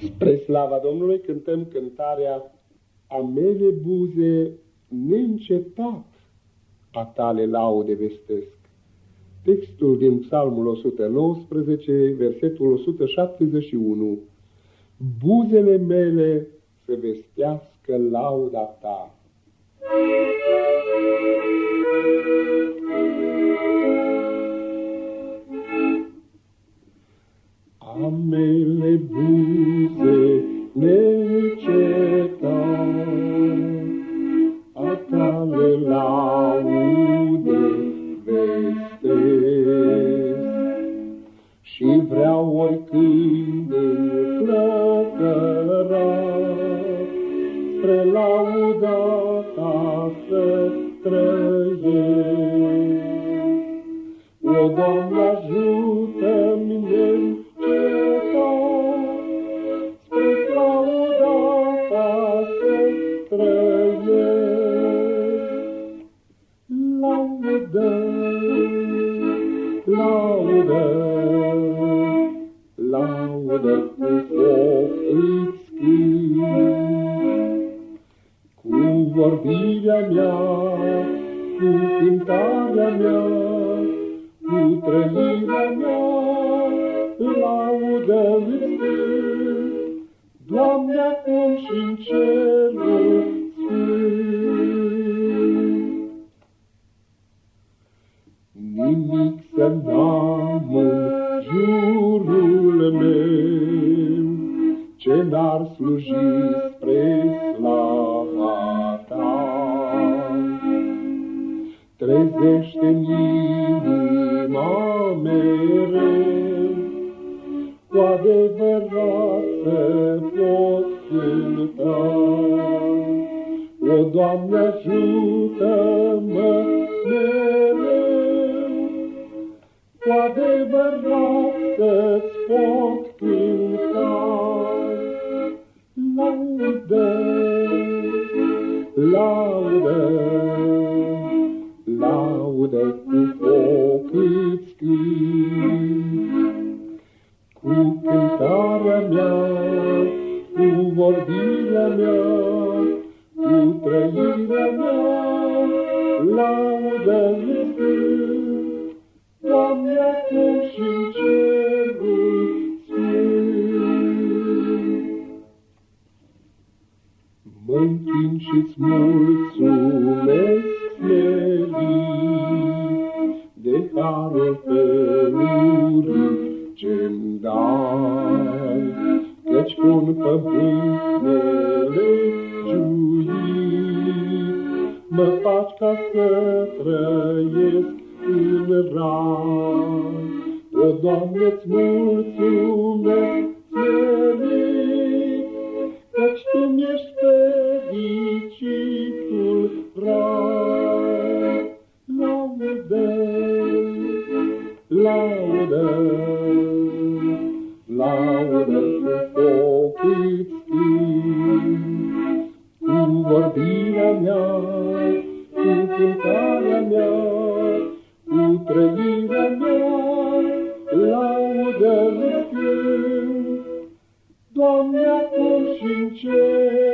Spre slava Domnului cântăm cântarea A mele buze neîncetat a tale laude vestesc. Textul din Psalmul 119, versetul 171. Buzele mele să vestească lauda ta. Amele buze neîncetat, a tale laude vestesc. Și vreau oricând în flăcăra, spre lauda ta să trăiesc. O, Doamne, ajută-mi vorbirea mea, cu cântarea mea, cu trăirea mea, laudă îți Doamne, acum și-n cerul nimic ce n-ar sluji spre slava ta. Trezește-mi inima mereu, cu adevărat să pot cânta. O, Doamne, ajută-mă mereu, cu adevărat să-ți pot cânta. Laudă, laudă, laudă cu foc îți Cu cântarea mea, cu vorbirea mea, cu trăirea mea, laudă închin și-ți mulțumesc de harul felurii ce-mi dai, căci cu-n pământ nelegiuit mă faci ca să trăiesc în rai. O, Doamne-ți mulțumesc, laudă, laudă cu foc îți cu vorbirea mea, cu cântarea mea, cu trăirea mea, laudă-mi Doamne, acum și în cer.